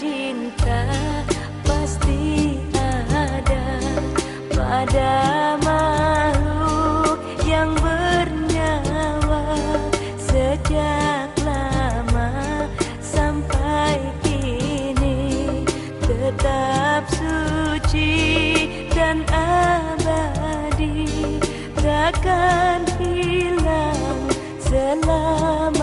cinta pasti ada pada makhluk yang bernyawa. Sejak lama sampai kini tetap suci dan abadi. Takkan hilang selama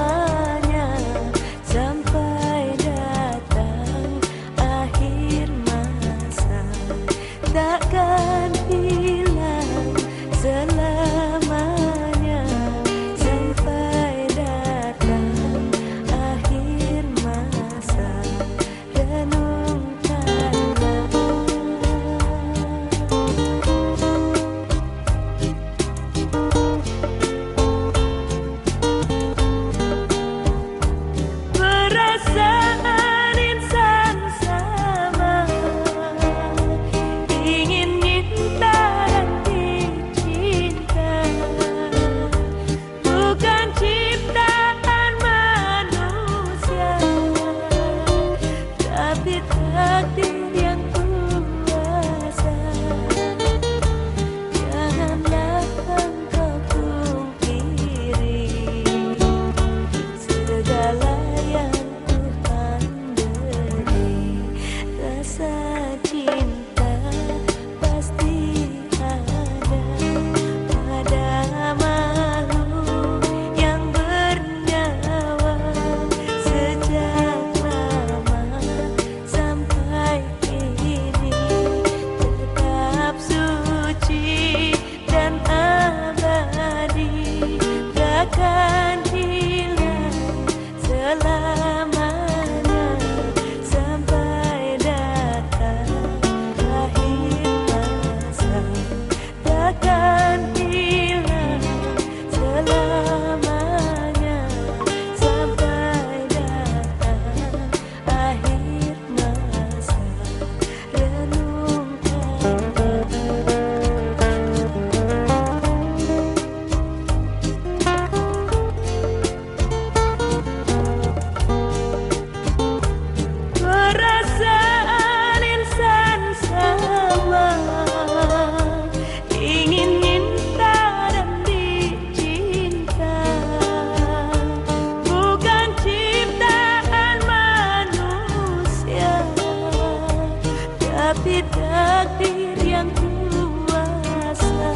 tapi takdir yang kuasa.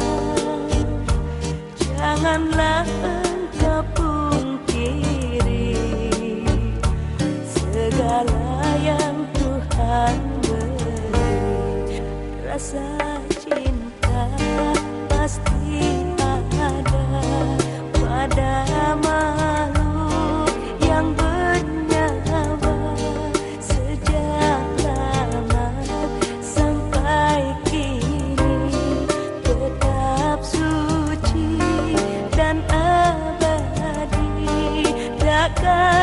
Janganlah engkau pungkiri segala yang Tuhan beri. Rasa sky.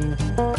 Mm-hmm.